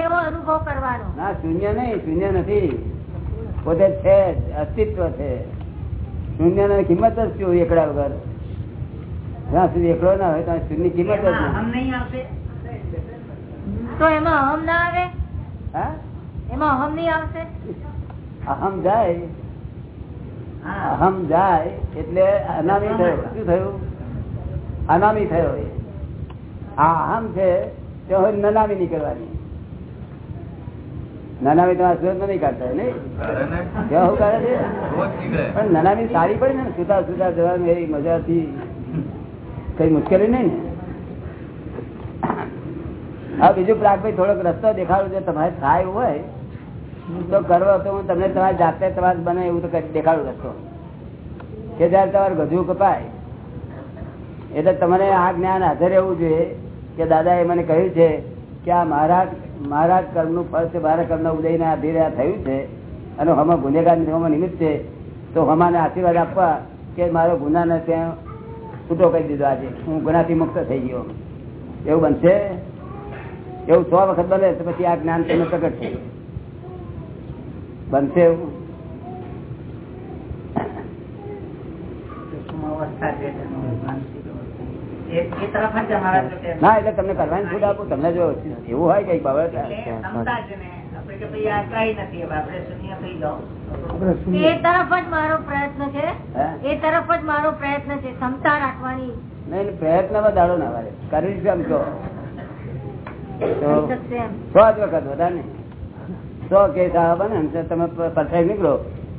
કેવો અનુભવ કરવાનો? ના શૂન્ય નહીં શૂન્ય નથી. પોતે છે અસ્તિત્વ છે. શૂન્યની કિંમત જ શું એકડા વગર? જ્યાં સુધી એકડો ના હોય ત્યાં શૂન્ય કિંમત જ એમાં અહમ નહીં તો એમાં અહમ ના આવે? હા? એમાં અહમ નહીં આવશે? અહમ જાય. અહમ જાય એટલે અનામી થયો. શું થયું? અનામી થયો એ. આ અહમ છે તે હવે નનામી નીકળવાની નનામી તમારા સુરત નહીં કાઢતા નહીં? કેવા શું કાઢે છે? પણ નાનામી સારી પડી ને સુતા સુતા જવાની એ મજાથી કઈ મુશ્કેલી નહીં ને. હા બીજું પ્રાગભાઈ થોડોક રસ્તો દેખાડો છે તમારે થાય હોય તો કરો. તો હું તમને તમારી જાતે તમારે બને એવું તો દેખાડું રસ્તો. કે જયારે તમારે ગજુ કપાય એટલે તમારે આ જ્ઞાન હાજર રહેવું જોઈએ કે દાદા એ મને કહ્યું છે કે આ મારા મારા કર્મનું ફળ છે, મારા કર્મના ઉદયના આધીરે આ થયું છે, અને હમણાં ગુનેગાર હમણાં નિમિત્ત છે, તો હમાને આશીર્વાદ આપવા કે મારો ગુનાને ત્યાં છૂટો કરી દીધો આજે. હું ગુનાથી મુક્ત થઈ ગયો. એવું બનશે? એવું સો વખત બને તો પછી આ જ્ઞાન તમને પ્રગટ બનશે એવું? ના એટલે તમને કરવાની છૂટ આપું તમને જો એવું હોય કઈ બાબત એ તરફ જ મારો પ્રયત્ન છે. એ તરફ જ મારો પ્રયત્ન છે ક્ષમતા રાખવાની. નહીં પ્રયત્નમાં દાડો ના વારે કરી કેમ છો સો જ વખત વધારે ને સો કેસ આવા ને તમે પરફેક્ટ નીકળો.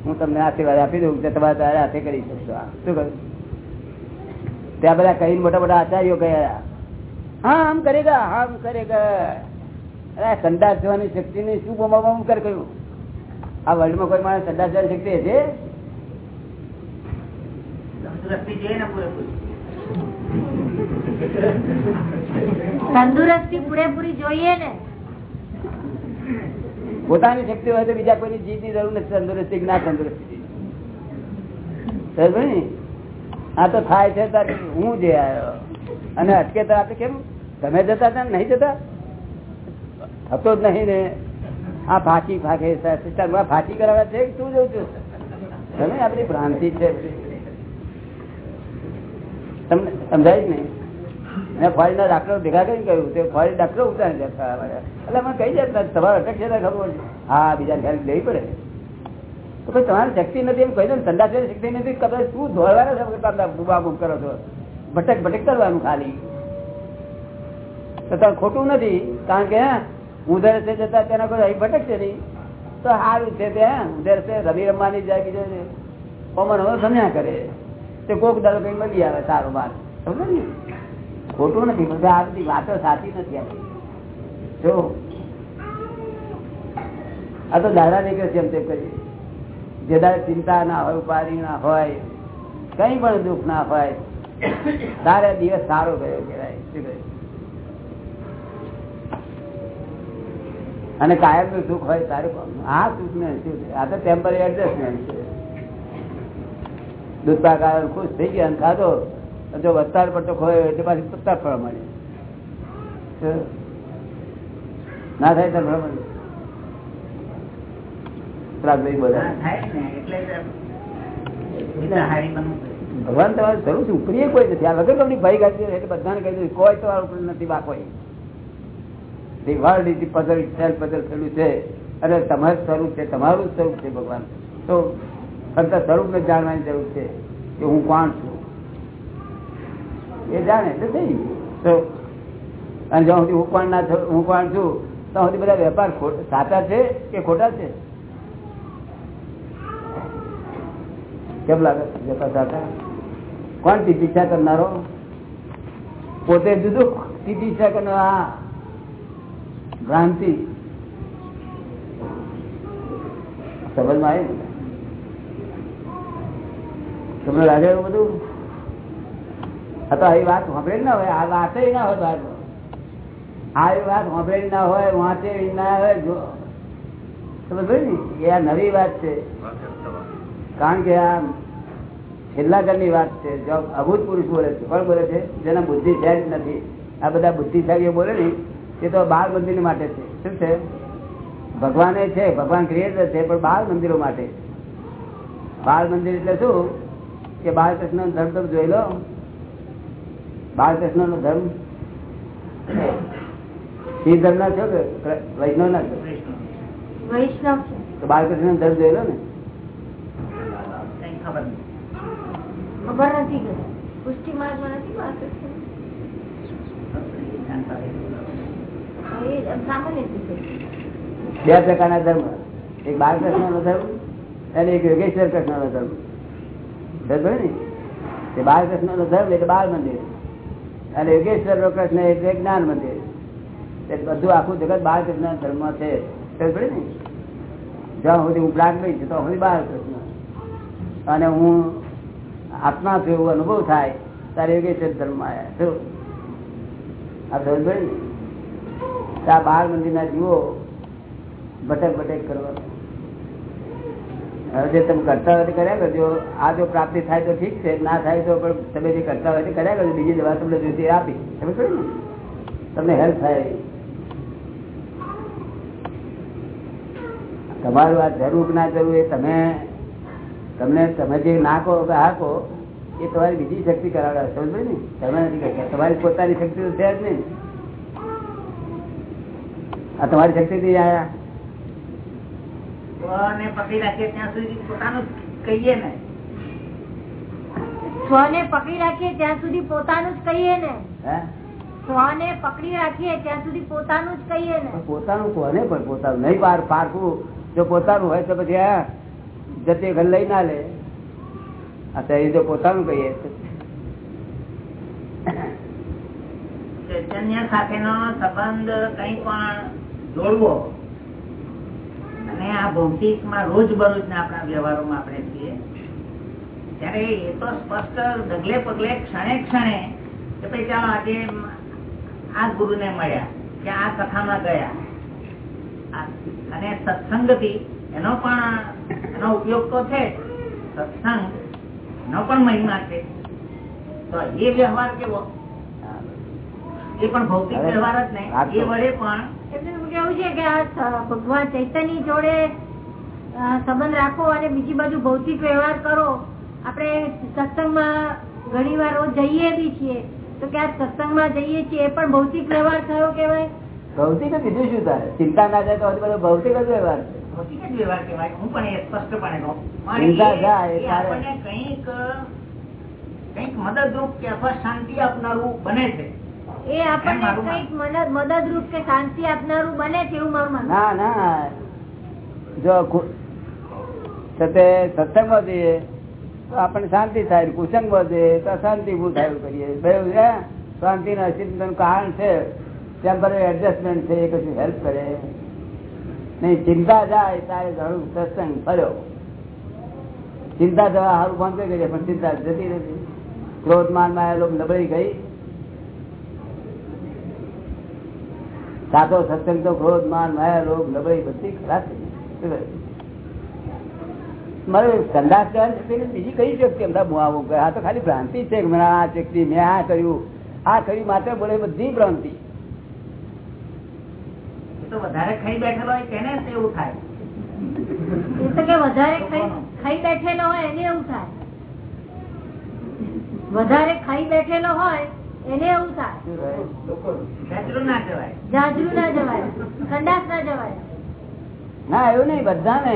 હું તમને આશીર્વાદ આપી દઉં કે તમારે તારે હાથે કરી શકશો. શું કહ્યું? ત્યાં બધા કઈ મોટા મોટા આચાર્યો ગયા હા આમ કરેગા હા આમ કરેગા. અરે સંદાસ જવાની શક્તિ ને શું બમ કર કહ્યું આ વર્લ્ડમાં કોઈ માણસ સંદાસ જવાની શક્તિ છે તંદુરસ્તી પૂરેપૂરી જોઈએ ને. પોતાની શક્તિ હોય તો બીજા કોઈની જીતની જરૂર નથી તંદુરસ્તી ના તંદુરસ્તી. ને? આ તો થાય છે હું જે આવ્યો અને અટકે તો આપણે કેમ? તમે જતા હતા નહીં જતા? થતો જ નહીં ને. આ ફાંકી ફાંકે ફાંકી કરાવે છે તું જઉં છું? તમે આપણી ભ્રાંતિ છે. તમને સમજાય જ નહીં. મેં ના ડાક્ટર ભેગા કરીને કહ્યું તે ફોરેન ડાક્ટર ઉતારી જતા એટલે મને કહી જાય તમારે અટક છે ખબર હા બીજા ખ્યાલ લેવી પડે. તો ભાઈ તમારી શક્તિ નથી એમ કહી ને છે, શક્તિ નથી કદાચ શું ધોળવાના છે બુબા કરો છો? ભટક ભટક કરવાનું ખાલી. તો ખોટું નથી, કારણ કે ઉધર છે જતા તેના કોઈ અહીં ભટકશે નહીં. તો સારું છે તે ઉધર છે રમી રમવાની જાય બીજો છે કોમન હવે સમજ્યા કરે. તે કોક દાડો કઈ મળી આવે સારું બાર. સમજો ને? ખોટું નથી બધા આ બધી વાતો સાચી નથી આપણી. જો. આ તો દાદા નીકળે છે એમ તેમ કરી. જે ચિંતા ના હોય, ઉપાધિ ના હોય, કઈ પણ દુઃખ ના હોય, તારે દિવસ સારો ગયો કહેવાય અને કાયમનું સુખ હોય તારું? આ સુખ ને આ તો ટેમ્પરરી એડજસ્ટમેન્ટ છે. દૂધ કારણ ખુશ થઈ ગયા ખાધો જો વસ્તાર પડતો ખોયો એટલે પાછી પત્તા ફળ મળે. ના થાય તો ફળ મળે. ભગવાન તમારે જરૂર છે ઉપરી કોઈ નથી. આ વગર તમને ભાઈ ગાડી એટલે બધાને કહી દીધું કોઈ તમારા ઉપર નથી બા તે world is the puzzle itself થયેલું છે. અને તમારું સ્વરૂપ છે તમારું સ્વરૂપ છે ભગવાન. તો ફક્ત સ્વરૂપને જાણવાની જરૂર છે કે હું કોણ છું. એ જાણે એટલે થઈ તો અને જ્યાં સુધી હું કોણ ના હું કોણ છું ત્યાં સુધી બધા વેપાર સાચા છે કે ખોટા છે? કેમ લાગે? જતા જતા. કોણ ટીપીછા કરનારો? પોતે જુદું ટીપીછા કરનાર આ ભ્રાંતિ. સમજમાં આવી તમને લાગે એવું બધું? આ તો આવી વાત સાંભળેલી ના હોય આ વાત ના હોય વાત આવી વાત સાંભળેલી ના હોય વાંચે ના હોય જો. સમજ ને? એ આ નવી વાત છે. કારણ કે આ છેલ્લા ઘરની વાત છે. જો અભૂત પુરુષ બોલે છે કોણ બોલે છે? જેના બુદ્ધિ છે જ નથી. આ બધા બુદ્ધિશાળીઓ બોલે ને એ તો બાળ મંદિર માટે છે. શું છે? ભગવાને છે ભગવાન ક્રિએટર છે પણ બાળ મંદિરો માટે. બાળ મંદિર એટલે શું? કે બાળકૃષ્ણ નો ધર્મ તમે જોઈ લો. બાળકૃષ્ણ નો ધર્મ. શિવ ધર્મ ના છો કે વૈષ્ણવ ના છો? વૈષ્ણવ તો બાળકૃષ્ણ નો ધર્મ જોઈ લો ને. ખબર નથી કે પુષ્ટિ માર્ગમાં નથી બે પ્રકારના ધર્મ. એક બાળકૃષ્ણ નો ધર્મ અને એક યોગેશ્વર કૃષ્ણ નો ધર્મ બરાબર ને? તે બાળકૃષ્ણ નો ધર્મ એટલે બાળ મંદિર. અને યોગેશ્વર નો કૃષ્ણ એટલે જ્ઞાન મંદિર. બધું આખું જગત બાળકૃષ્ણ ધર્મ છે. પડી ને? જ્યાં સુધી હું પ્રાગ નહીં છું તો બાળ બાળકૃષ્ણ અને હું આત્મા છું એવો અનુભવ થાય તારે એવું ધર્મ આવ્યા આ ખબર પડી ને? બાળ મંદિરના જીવો ભટક ભટક કરવાનું હવે જે તમે કરતા હોય કર્યા કરજો. આ જો પ્રાપ્તિ થાય તો ઠીક છે, ના થાય તો પણ તમે જે કરતા હોય કર્યા કરજો. બીજી દવા તમને જોઈતી આપી. તમે કહ્યું ને? તમને હેલ્પ થાય. તમારું આ જરૂર ના જરૂર એ તમે તમને તમે જે ના કહો કે હા કહો એ તમારી બીજી શક્તિ કરાવે સમજ ને? તમે નથી તમારી પોતાની શક્તિ તો છે જ નહીં આ તમારી શક્તિ થી આયા. પકડી રાખીએ ત્યાં સુધી પોતાનું કહીએ ને. સ્વને પકડી રાખીએ ત્યાં સુધી પોતાનું જ કહીએ ને. સ્વને પકડી રાખીએ ત્યાં સુધી પોતાનું જ કહીએ ને. પણ પોતાનું કોને પણ પોતાનું? નહીં પાર પારખું. જો પોતાનું હોય તો પછી જતે ઘર લઈ ના લે. શરીર જો પોતાનું કહીએ આ ભૌતિકમાં ત્યારે એ તો સ્પષ્ટ ડગલે પગલે ક્ષણે ક્ષણે ભાઈ ચાલો આજે આ ગુરુને મળ્યા કે આ કથામાં ગયા. અને અને સત્સંગથી એનો પણ એનો ઉપયોગ તો છે. સત્સંગ નો પણ મહિમા છે. તો એ વ્યવહાર કેવો? એ પણ ભૌતિક વ્યવહાર જ નહીં. એ વડે પણ કેવું છે કે આ ભગવાન ચૈતન્ય જોડે સંબંધ રાખો અને બીજી બાજુ ભૌતિક વ્યવહાર કરો. આપણે સત્સંગમાં ઘણી વાર રોજ જઈએ બી છીએ. તો કે આ સત્સંગમાં જઈએ છીએ એ પણ ભૌતિક વ્યવહાર થયો કેવાય ભૌતિક જ બીજું શું થાય ચિંતા ના થાય તો બધો ભૌતિક જ વ્યવહાર છે. હું પણ એ સ્પષ્ટપણે કહું. આપણને કંઈક કંઈક મદદરૂપ કે અથવા શાંતિ આપનારું બને છે. એ આપણને કંઈક મદદરૂપ કે શાંતિ આપનારું બને છે એવું મારું ના ના. જો છતે સત્સંગમાં જઈએ તો આપણને શાંતિ થાય કુસંગમાં જઈએ તો શાંતિ ભૂ થાય કરીએ. શાંતિ ના અસ્તિત્વનું કારણ છે ટેમ્પરરી એડજસ્ટમેન્ટ છે એ કશું હેલ્પ કરે. ચિંતા જાય તારે ઘણું સત્સંગ ફર્યો. ચિંતા જવા સારું બંધ કરી પણ ચિંતા જતી નથી. ક્રોધ લોકો નબળી ગઈ. સાચો સત્સંગ તો ક્રોધ માન માયા રોગ નબળી બધી ખરાબ? મારે સંદાસ. બીજી કઈ શક્તિ? અમદાવાદ હું આવું કહે. આ તો ખાલી ભ્રાંતિ છે મેં આ શક્તિ, મેં આ કર્યું. આ કર્યું માત્ર બોલે બધી ભ્રાંતિ. વધારે ખાઈ બેઠેલો હોય તેને એવું થાય? એ તો કે વધારે ખાઈ ખાઈ બેઠેલો હોય એને એવું થાય. વધારે ખાઈ બેઠેલો હોય એને એવું થાય. ના કહેવાય જાજરૂ ના જવાય. ના જવાય. ના એવું નહીં બધાને.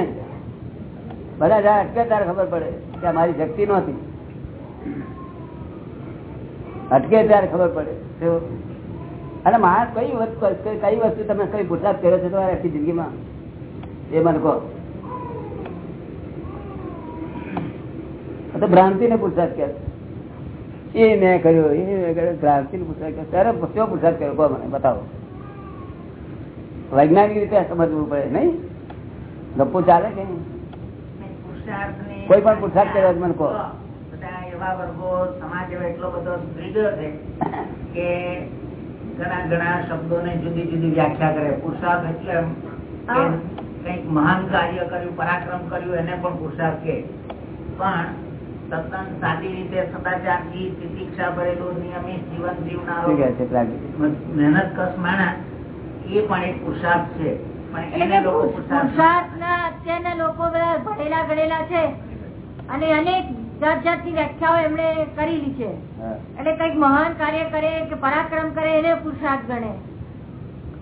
બધા જયારે અટકે ત્યારે ખબર પડે કે મારી શક્તિ નહોતી. અટકે ત્યારે ખબર પડે? અને માણસ કઈ કઈ વસ્તુ તમે કઈ પુરસાદ કર્યો છે તમારી આખી જિંદગીમાં? એ મને કહો. ભ્રાંતિ ને પુરસાદ કે એ મેં કર્યો, એ કર્યો ભ્રાંતિ ને પુરસાદ કર્યો ત્યારે કયો પુરસાદ કર્યો કહો મને, બતાવો. વૈજ્ઞાનિક રીતે સમજવું પડે, નહીં? ગપ્પુ ચાલે કે કોઈ પણ પુરસાદ કર્યો મને કહો. એવા વર્ગો, સમાજ એટલો બધો કે ઘણા ઘણા શબ્દોને જુદી જુદી વ્યાખ્યા કરે. પુરુષાર્થ એટલે કંઈક મહાન કાર્ય કર્યું પરાક્રમ કર્યું એને પણ પુરુષાર્થ કે પણ સત્સંગ સાદી રીતે સદાચારથી પ્રતિક્ષા ભરેલું નિયમિત જીવન જીવનારો? મહેનત કશ માણસ એ પણ એક પુરુષાર્થ છે. પણ એટલે એને કે લોકો પુરુષાર્થ ના અત્યારના લોકો બધા ભણેલા ગણેલા છે. અને અનેક જાત જાતની વ્યાખ્યાઓ એમણે કરેલી છે. એટલે કંઈક મહાન કાર્ય કરે કે પરાક્રમ કરે એને પુરુષાર્થ ગણે.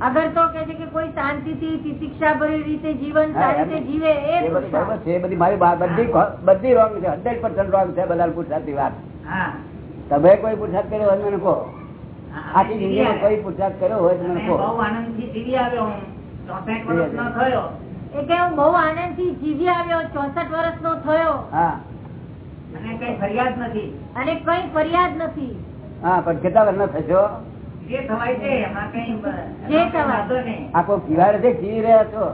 અગર તો કે છે કે કોઈ શાંતિથી તિતિક્ષા ભરી રીતે જીવન સારી રીતે જીવે એ એ બધું બરોબર પુરુષાર્થ છે બધી મારી બધી બધી રોંગ છે હંડ્રેડ પર્સન્ટ રોંગ છે બધા પુરુષાર્થની વાત. તમે કોઈ પુરુષાર્થ કર્યો હોય મને કહો. આખી જિંદગીમાં કોઈ પુરુષાર્થ કર્યો હોય તો મને કહો. આનંદથી જીવી આવ્યો. હું ચોસઠ વર્ષનો થયો. એ કે હું બહુ આનંદથી જીવી આવ્યો ચોસઠ વર્ષ નો થયો. હા. અને કઈ ફરિયાદ નથી. અને કઈ ફરિયાદ નથી. હા પણ કેટલા વર્ષનો થશો? જે થવાય છે એમાં કઈ જે થવાય. જીવી રહ્યા છો?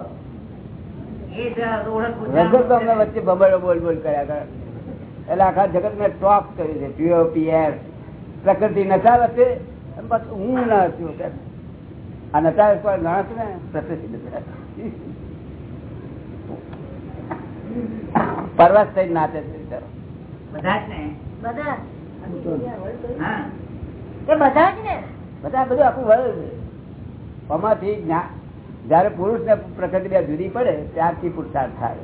વચ્ચે બબડો બોલ બોલ કર્યા કરે. એટલે આખા જગત મેં ટોપ કર્યું છે પીઓ પીએસ પ્રકૃતિ નચાવે છે હું ના છું કે આ નચાવે કોઈ ગણા છે ને પ્રકૃતિ. પરવાસ થઈ નાચે છે. બધા. જ ને બધા હા. એ બધા જ ને? બધા બધું આખું વળે છે આમાંથી જયારે પુરુષ ને પ્રકૃતિ જુદી પડે ત્યારથી પુરુષાર્થ થાય.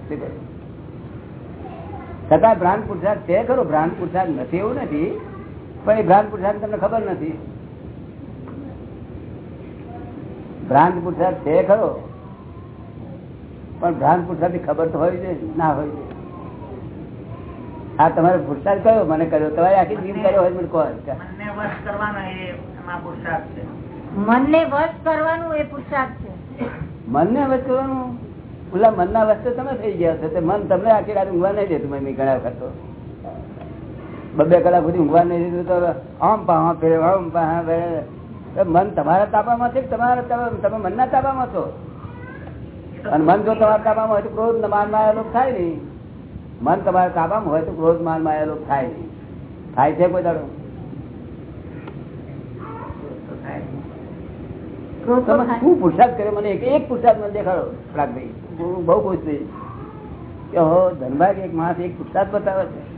છતાં ભ્રાંત પુરુષાર્થ છે ખરો? ભ્રાંત પુરુષાર્થ નથી એવું નથી. પણ એ ભ્રાંત પુરુષાર્થ તમને ખબર નથી. ભ્રાંત પુરુષાર્થ છે ખરો? પણ ભ્રાંત પુરુષાર્થ ખબર તો હોય છે ના હોય જોઈએ. આ તમારો પુરસાદ કયો? મને કર્યો. તમારે આખી જીમ કર્યો હોય મને કહો. મનને વશ કરવાનો એ એમાં પુરુષાર્થ છે. મનને વશ કરવાનું એ પુરુષાર્થ છે. મનને વસ્તુનું ઓલા મનના વસ્તુ તમે થઈ ગયા છો મન તમને આખી રાત ઊંઘવા નહીં દેતું મેં ઘણા વખત તો. બબે કલાક સુધી ઊંઘવા નહીં દીધું તો આમ પા ફેરે આમ પા ફેરે. મન તમારા તાપામાં છે તમારા તમે મનના તાપામાં છો? અને મન જો તમારા તાપામાં હોય તો ક્રોધ લોકો લોક થાય નહીં. મન તમારા કાબામાં હોય તો ક્રોધ માનમાં થાય નહીં. થાય છે કોઈ દાડો? તમે. શું પુરુષાર્થ કર્યો? મને એક પુરસાદ મને દેખાડો પ્રાગભાઈ. હું બહુ ખુશ થઈ. કે હો ધનભાગ એક માણસ એક પુરુષાર્થ બતાવે છે.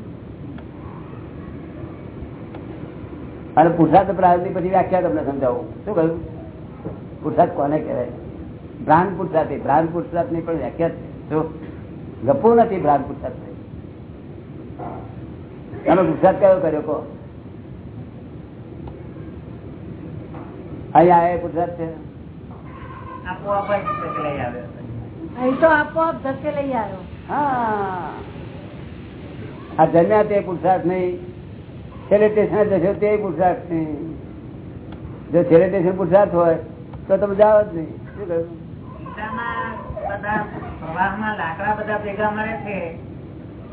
અને પુરુષાર્થ પ્રારંભની પછી વ્યાખ્યા તમને સમજાવું. શું કહ્યું? પુરસાદ કોને કહેવાય? ભ્રાંત પુરસાદ ભ્રાંત પુરસાદની પણ વ્યાખ્યા છે. જો ગપુ નથી ભ્રાંત પુરુષાર્થ તમે પુરુષાર્થ કયો કર્યો કહો? અહીંયા પુરુષાર્થ છે? તો નહીં. છેલ્લે સ્ટેશન જશો તે નહીં. જો છેલ્લે સ્ટેશન પુરુષાર્થ હોય તો તમે જાઓ જ નહીં. શું કહ્યું? લાકડા બધા ભેગા મળે છે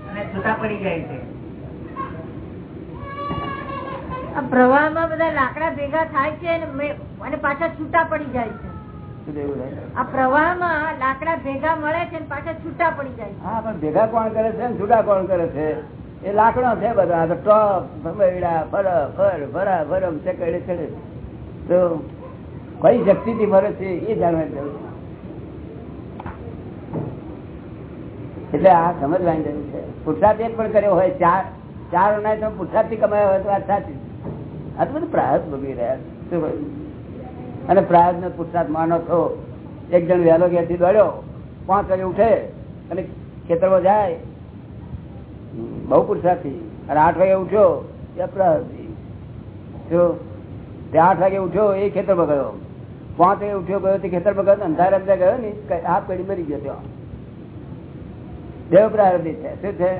અને છૂટા પડી જાય છે. પ્રવાહમાં બધા લાકડા ભેગા થાય છે અને પાછા છૂટા પડી જાય છે? આ પ્રવાહમાં લાકડા ભેગા મળે છે પાછા છૂટા પડી જાય હા પણ ભેગા કોણ કરે છે છૂટા કોણ કરે છે? એ લાકડો છે બધા ટોપ ભમેડા ફર ફર છે કડે ચડે તો કઈ શક્તિથી ભરે છે એ જાણવા જરૂર છે. એટલે આ સમજવાની જરૂર છે. પુરસાદ એક પણ કર્યો હોય ચાર ચાર અનાય તો પુરુષાર્થથી કમાયો હોય તો આ સાચી આ તો બધું પ્રાર્થ ભોગવી રહ્યા શું? અને પ્રાર્થ નો પુરસાદ માનો છો એક જણ વહેલો ઘેરથી દોડ્યો, પાંચ વાગે ઉઠે અને ખેતરમાં જાય. બહુ પુરુષાર્થી અને આઠ વાગે ઉઠ્યો, એ અપરાધી. જો તે આઠ વાગે ઉઠ્યો, એ ખેતરમાં ગયો. પાંચ વાગે ઉઠ્યો, ગયો તે ખેતરમાં ગયો અંધારે અંધારે ગયો ને આ પેઢી મરી ગયો ત્યાં દેવ પ્રારંભિત છે. શું છે?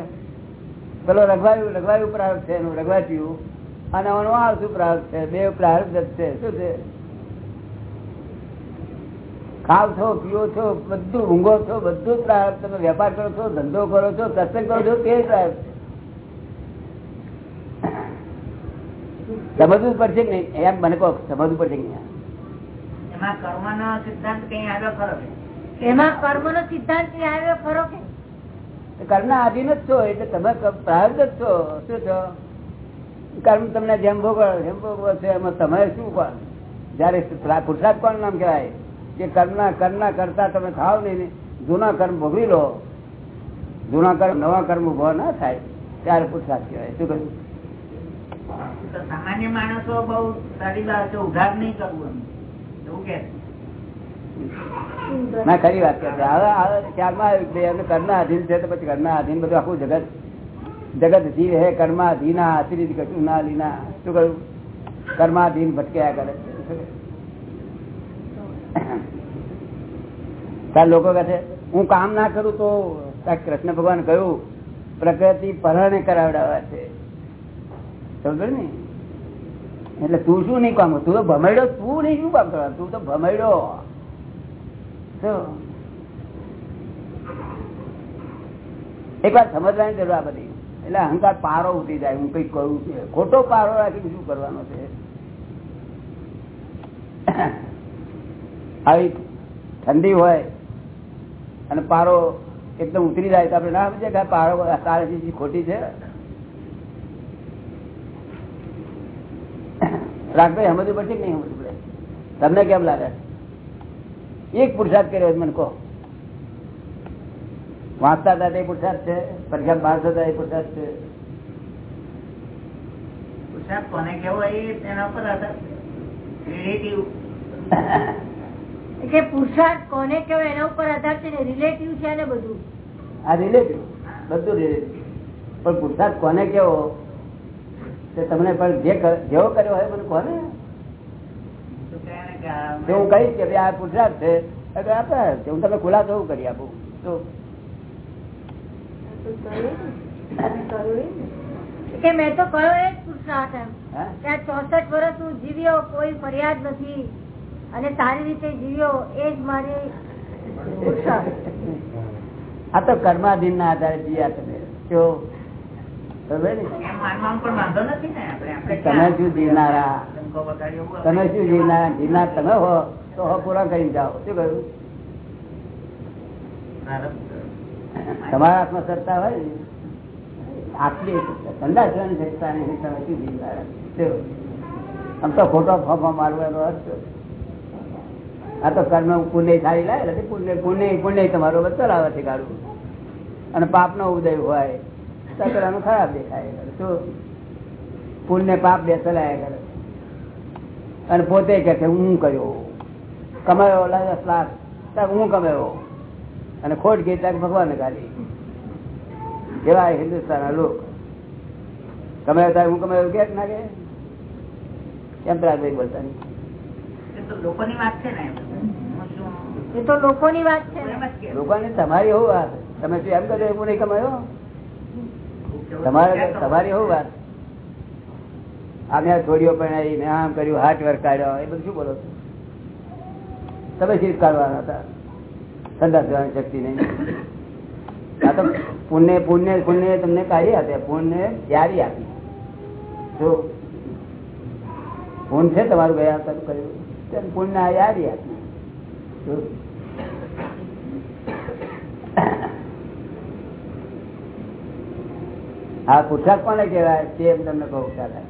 પેલો રઘવાયું રઘવાયું પ્રારંભ છે, એનું રઘવાચ્યું અને આનું પ્રાર્થ છે? બે પ્રાર્થ છે. શું છે? ખાવ છો પીવો છો બધું ઊંઘો છો બધું પ્રાર્થ. તમે વેપાર કરો છો ધંધો કરો છો સત્સંગ કરો છો તે પ્રારંભ સમજવું પડશે કે નહીં? એમ મને કહો સમજવું પડશે કે નહીં? એમાં કર્મનો સિદ્ધાંત કઈ આવ્યો ખરો કે? એમાં કર્મ નો સિદ્ધાંતથી આવ્યો ખરો કે? કર્મના આધીન જ છો એટલે તમે પ્રાર્થ જ છો. શું છો? કર્મ તમને જેમ ભોગવો જેમ ભોગવો છે. એમાં તમે શું પણ? જયારે પ્રા- પુરુષાર્થ કોણ નામ કહેવાય? કે કર્મના કર્મના કરતા તમે ખાવ નહીં ને જૂના કર્મ ભોગવી લો. જૂના કર્મ નવા કર્મ ઊભો ના થાય ત્યારે પુરુષાર્થ કહેવાય. શું કહ્યું? સામાન્ય માણસો બહુ સારી વાત છે ઉધાર નહીં કરવું એવું કે? ના ખરી વાત કરે હવે હવે કે એમને કર્મના છે તો પછી ઘરના આધીન બધું આખું જગત જગત જીવ હે કર્માધીના અતિરિત કશું ના લીના. શું કહ્યું? કર્માધીન ભટક્યા કરે તાર લોકો કહે છે, હું કામ ના કરું તો કૃષ્ણ ભગવાન કહ્યું, પ્રકૃતિ પરણે કરાવડાવે છે. સમજો ને? એટલે તું શું નહીં કામ તું તો ભમેડો તું નહીં શું કામ કરવા તું તો ભમેડો એક વાર સમજવાની જરૂર આ બધી. એટલે અહંકાર પારો ઉઠી જાય, હું કઈ કરું છે. ખોટો પારો રાખી શું કરવાનો છે? આવી ઠંડી હોય અને પારો એકદમ ઉતરી જાય તો આપણે ના સમજે કે પારો તારે ખોટી છે? રાખભાઈ સમજવું પડશે કે નહીં સમજવું પડે? તમને કેમ લાગે? એક પુરુષાર્થ કર્યો મને કહો. વાંચતા હતા તે પુરસાદ છે? પરીક્ષા પાસ હતા એ પુરસાદ છે? પુરસાદ કોને કેવો એ તેના પર રિલેટિવ કે પુરુષાર્થ કોને કહેવાય એના ઉપર આધાર છે રિલેટિવ છે ને બધું? આ રિલેટિવ બધું રિલેટિવ પણ પુરસાદ કોને કેવો? તે તમને પણ જે જેવો કર્યો હોય મને કોને? હું કહીશ કે ભાઈ આ પુરસાદ છે. એટલે આપણે હું તમને ખુલાસો કરી આપું. તો કે મેં તો કયો એ જ પુરુષાર્થ એમ કે ચોસઠ વર્ષ હું જીવ્યો કોઈ ફરિયાદ નથી. અને સારી રીતે જીવ્યો એ જ મારી આ તો કર્માધીન ના આધારે જીયા તમે. જો સમજે ને? એમ માનવામાં પણ વાંધો નથી ને આપણે. આપણે તમે? શું જીવનારા. તમે શું જીવનારા? જીવનાર તમે હો તો હો પૂરા કરી જાઓ. શું કહ્યું. તમારા હાથમાં સત્તા હોય આટલી ઠંડા સત્તા નહીં તમે શું આમ તો ખોટો ફોફો મારવાનો અર્થ. આ તો કર્મ પુણ્ય સારી લાગે નથી પુણ્ય પુણ્ય પુણ્ય તમારો ચલાવે છે ગાડું અને પાપ નો ઉદય હોય તો પેલાનું ખરાબ દેખાય. શું? પુણ્ય પાપ બે ચલાયા કરે. અને પોતે કે હું કર્યો. કમાયો લાખ હું કમાયો? અને ખોટ ગઈ ભગવાન કાઢી. એવા હિન્દુસ્તાન લોક. તમે અત્યારે હું કમાયો કે ના કે બોલતા લોકોની વાત છે ને એમ. હું એ તો લોકોની વાત છે એમ ને. જ કે. લોકોને તમારી એવું વાત. તમે શું એમ કહો હું નહીં કમાયો? તમારે તમારી એવું વાત. અમે આ છોડીઓ પણ મેં આમ કર્યું હાર્ટ વર્ક કાઢ્યો એ બધું શું બોલો? તમે શીત કાઢવાના હતા. ઠંડા થવાની શક્તિ નહીં. આ તો પુણ્ય પુણ્ય પુણ્ય તમને કાઢી આપે. પુણ્ય યારી આપી. જો પુણ્ય છે તમારું ગયા હતા કર્યું પુણ્ય આ યારી આપી. આ પુરસાદ કોને કહેવાય? તે એમ તમને કહું ચાલે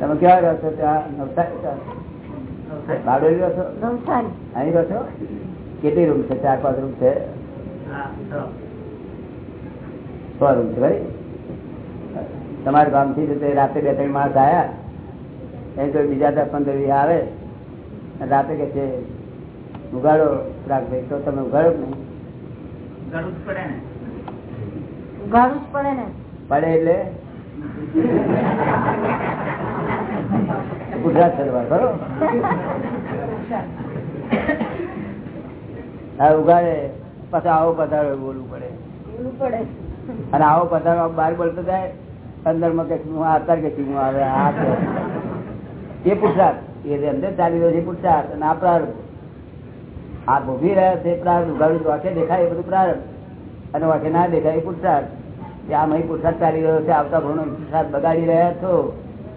તમે ક્યાં રહો છો? ત્યાં નવસારી બારડોલી રહો છો? અહીં રહો છો? કેટલી રૂમ છે? ચાર પાંચ રૂમ છે? સો રૂમ છે ભાઈ. તમારા ગામથી રાતે બે ત્રણ માણસ આવ્યા એ તો બીજા દસ પંદર વીસ આવે. અને રાતે કે છે ઉગાડો રાખભાઈ તો તમે ઉગાડો જ નહીં? જ પડે ને. ઉઘાડવું જ પડે ને. પડે એટલે? ગુજરાત ચલવા બરો હા ઉગાડે પછી આવો પધારો બોલવું પડે. અને આવો પધારો બહાર બોલતો જાય અંદરમાં કે હું અત્યારે કે હું આવે આ એ પુરસાદ. એ અંદર ચાલી રહ્યો છે પુરસાદ. અને આ પ્રારંભ. આ ભોગી રહ્યા છે પ્રારંભ. ઉગાડ્યું વાંખે દેખાય એ બધું પ્રારંભ. અને વાંખે ના દેખાય એ પુરસાદ. કે આમ અહીં પુરસાદ ચાલી રહ્યો છે આવતા ભણો પુરસાદ બગાડી રહ્યા છો.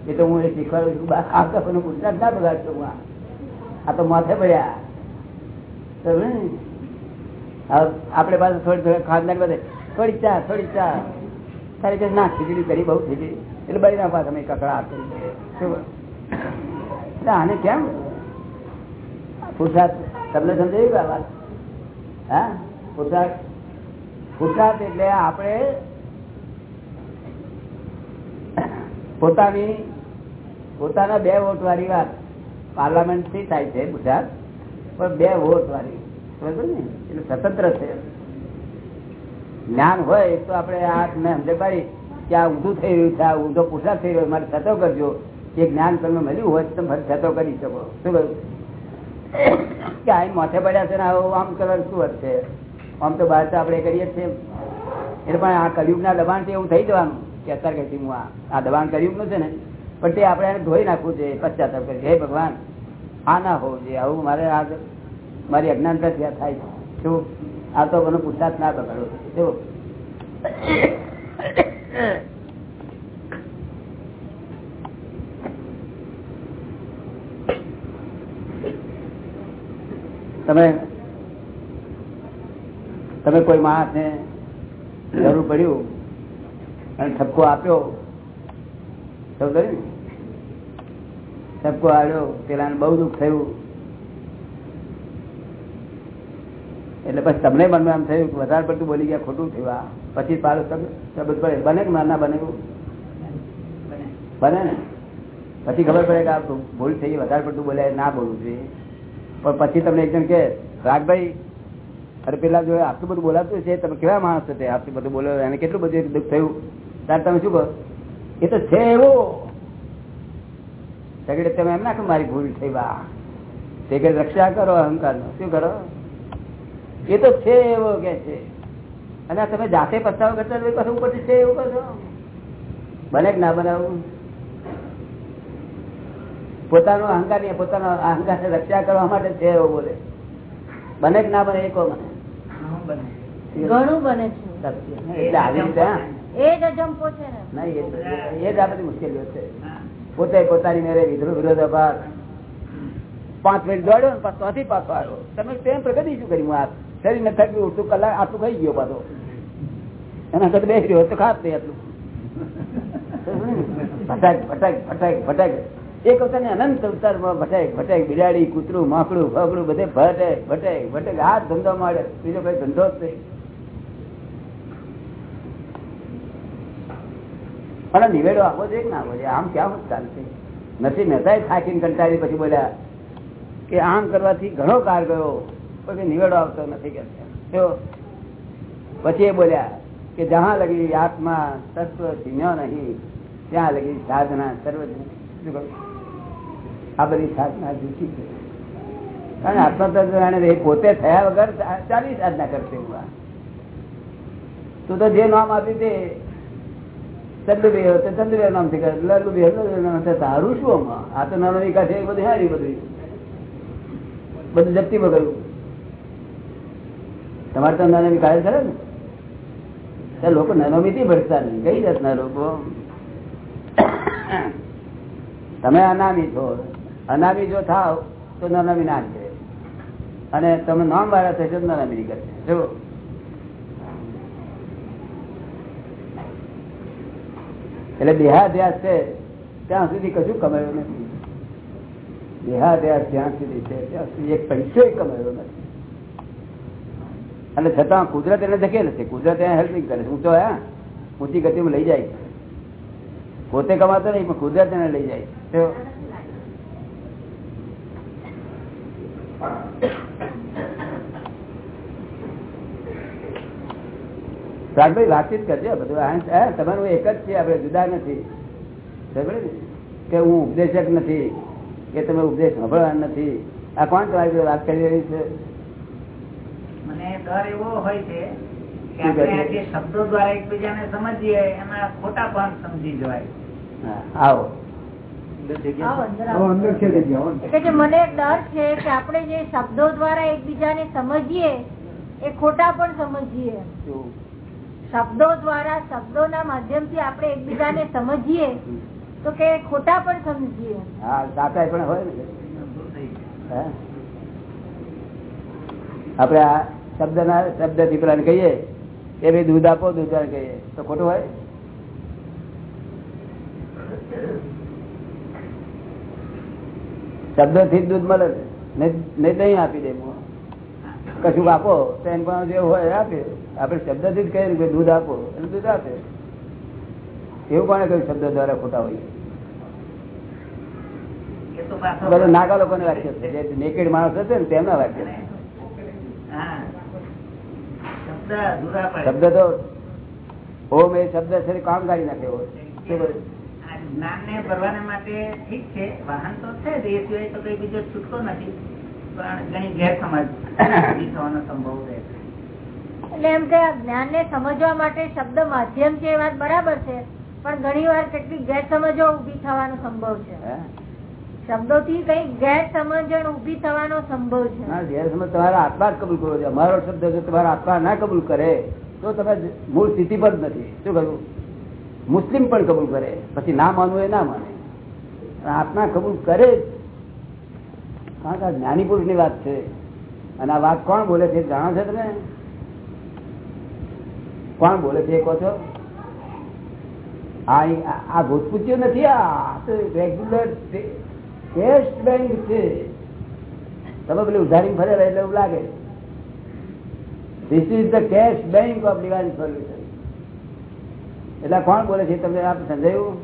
એ તો હું એ શીખવાડું છું. આ આવતા ગુજરાત ના બગાડશો હું આ. તો માથે પડ્યા. આપણે પાસે થોડી થોડી ખાનદાન બધે. થોડી ચા થોડી ચા. તારે ના, ખીચડી કરી, બહુ ખીચડી. એટલે બળી ના પાસે કકડા? એટલે આને કેમ? પુરસાદ, તમને સમજાયું કે વાત? હા? પુરસાદ? પુરસાદ એટલે આપણે પોતાની પોતાના બે વોટ વાળી વાત. પાર્લામેન્ટથી થાય છે ગુજરાત, પણ બે વોટ વાળી. બરોબર ને? એટલે સ્વતંત્ર છે. જ્ઞાન હોય તો આપણે આ મેં સમજે પાડી કે આ ઊંધું થઈ રહ્યું છે, આ ઊંધો પુરસાદ થઈ રહ્યો મારે થતો કરજો. એ જ્ઞાન તમને મળ્યું હોય તો તમે થતો કરી શકો. શું કહ્યું? કે આ માથે પડ્યા છે ને આમ કરવાનું શું હશે આમ તો બહાર તો આપણે કરીએ છીએ. એટલે પણ આ કલયુગના દબાણથી એવું થઈ જવાનું કે અત્યારે હું આ. દબાણ કલયુગનું છે ને પણ તે આપણે એને ધોઈ નાખવું જોઈએ પશ્ચાતાપ કરી હે ભગવાન, આ ના હોવું જોઈએ. આવું મારે આ મારી અજ્ઞાનતા ત્યાં થાય શું આ તો મને પૂછતાછ ના બગાડો. જો તમે તમે કોઈ માણસ ને જરૂર પડ્યું અને ઠપકો આપ્યો ઠપકો આવ્યો પેલા બહુ દુઃખ થયું. એટલે પછી તમને મનમાં એમ થયું વધારે પડતું બોલી ગયા, ખોટું થયું. પછી પાડો શબ્દ પડે. બને કે ના બને બને ને? પછી ખબર પડે કે આ ભૂલ થઈ વધારે પડતું બોલે ના બોલવું જોઈએ. પણ પછી તમને એક કે, રાગભાઈ, અરે પેલા જો આટલું બધું બોલાતું છે તમે કેવા માણસ છો આટલું બધું બોલો, એને કેટલું બધું દુઃખ થયું? ત્યારે તમે શું કહો? એ તો છે એવો. સગડે તમે એમ ના કે મારી ભૂલ થઈ બા. તે કે રક્ષા કરો અહંકાર નો શું કરો? એ તો છે એવો કે છે. અને તમે જાતે પસ્તાવો કરતા પાછું છે એવું કરો બને કે ના બનાવું? પોતાનો અહંકાર નહીં પોતાનો અહંકાર રક્ષા કરવા માટે છે એવો બોલે. બને કે ના બને એ કહો મને ઘણું બને. છે. એટલે આવી રીતે. ને. પોતે પોતાની મેરે વિરોધાભાસ પાંચ મિનિટ દોડ્યો ને પાછો પાછો આવ્યો. તમે તેમ પ્રગતિ શું કર્યું? આ શરીર ને થકી ઉઠતું કલાક આટલું ખાઈ ગયો પાછો. એના સાથે બેસી રહ્યો તો ખાસ નહીં આટલું. ભટાક ભટાક ભટાક ભટાક. એક વખત અનંત અવતારમાં ભટાક ભટાક. બિલાડી, કૂતરું, માકડું ફકડું બધે ભટે ભટક ભટક. આ ધંધો મળે બીજો કઈ ધંધો જ નહીં. પણ નિવેડો આપવો કે ના આપવો આમ ક્યાં ચાલશે નથી મહેતા થાકીને કંટાળી પછી બોલ્યા કે આમ કરવાથી ઘણો કાર ગયો. પછી નિવેડો આવતો નથી કે પછી એ બોલ્યા કે જ્યાં લગી આત્મા તત્વ ચીન્યો નહીં, ત્યાં લગી સાધના સર્વ આ બધી સાધના જૂઠી છે. કારણ આત્મા પોતે થયા વગર ચાલી સાધના કરશે તું તો જે નામ આપ્યું તે કરે એ બધું તમારે તો નાનો વિકાસ ખરે ને? ત્યાં લોકો નનોમીથી ભરતા નહીં. કઈ જાતના લોકો? તમે અનામી છો. અનામી જો થાવ, તો નાનામી ના કરે અને તમે નામ વાળા થશો તો નાનામી નહીં કરશે જો એટલે દેહાધ્યાસ છે, ત્યાં સુધી કશું કમાયું નથી. દેહાધ્યાસ જ્યાં સુધી છે, ત્યાં સુધી એક પૈસો કમાયો નથી. અને છતાં કુદરત એને ધકેલે છે. કુદરત એને હેલ્પિંગ કરે હું તો, હા, ઊંચી ગતિમાં લઈ જાય. પોતે કમાતો નહીં, પણ કુદરત એને લઈ જાય છે. તો રાજભાઈ વાતચીત કરજો. બધું તમારું એક જ છે આપણે જુદા નથી. કે હું ઉપદેશક નથી કે તમે ઉપદેશ સાંભળવા નથી. આ કોણ તમારી જોડે વાત કરી રહી છે? મને ડર એવો હોય છે કે આપણે જે શબ્દો દ્વારા એકબીજાને સમજીએ એમાં ખોટા પણ સમજી જવાય. આવો. આવો અંદર આવો. એટલે કે મને ડર છે કે આપણે જે શબ્દો દ્વારા એકબીજાને સમજીએ એ ખોટા પણ સમજીએ? શબ્દો દ્વારા, શબ્દોના માધ્યમથી આપણે એકબીજાને સમજીએ, તો કે ખોટા પણ સમજીએ પણ હોય ને? આપણે આ શબ્દ ના શબ્દ દીકરાને કહીએ, કે ભાઈ દૂધ આપો, દૂધ કહીએ તો ખોટું હોય શબ્દથી દૂધ મળે. નહીં દહીં આપી દે. કશું આપો, તો એમ પણ જે હોય એ આપે આપણે શબ્દથી જ કહીએ કે દૂધ આપો એટલે દૂધ આપે. એવું કોને કહ્યું? શબ્દ દ્વારા ખોટા હોય. બધા નાગા લોકોને વાક્ય છે. જે નેકેડ માણસ હશે ને તેમના વાક્ય શબ્દ તો ઓમ એ શબ્દ છે કામ કાઢી નાખે એવો. જ્ઞાનને ભરવાના માટે ઠીક છે વાહન તો છે જ એ સિવાય તો કઈ બીજો છૂટકો નથી. પણ ઘણી ગેરસમજ થવાનો સંભવ રહે છે. એટલે એમ કે જ્ઞાન ને સમજવા માટે શબ્દ માધ્યમ છે એ વાત બરાબર છે પણ ઘણી વાર કેટલીક ગેરસમજો ઊભી થવાનો સંભવ છે. શબ્દો થી કઈ ગેરસમજણ ઊભી થવાનો સંભવ છે. ગેરસમજ તમારા આત્મા જ કબૂલ કરવો છે. અમારો શબ્દ જો તમારા આત્મા ના કબૂલ કરે તો તમે મૂળ સ્થિતિ પર નથી. શું કહ્યું? મુસ્લિમ પણ કબૂલ કરે પછી ના માનવું એ ના માને. આત્મા કબૂલ કરે જ. કારણ કે જ્ઞાની પુરુષની વાત છે. અને આ વાત કોણ બોલે છે જાણો છો તમે? કોણ બોલે છે કહો છો? આ આ નથી આ રેગ્યુલર ટેસ્ટ બેંક છે. તમે પેલી ઉધારી ફરે એટલે એવું લાગે. This is the cash bank of divine solution એટલે કોણ બોલે છે તમને આપ સમજાયું?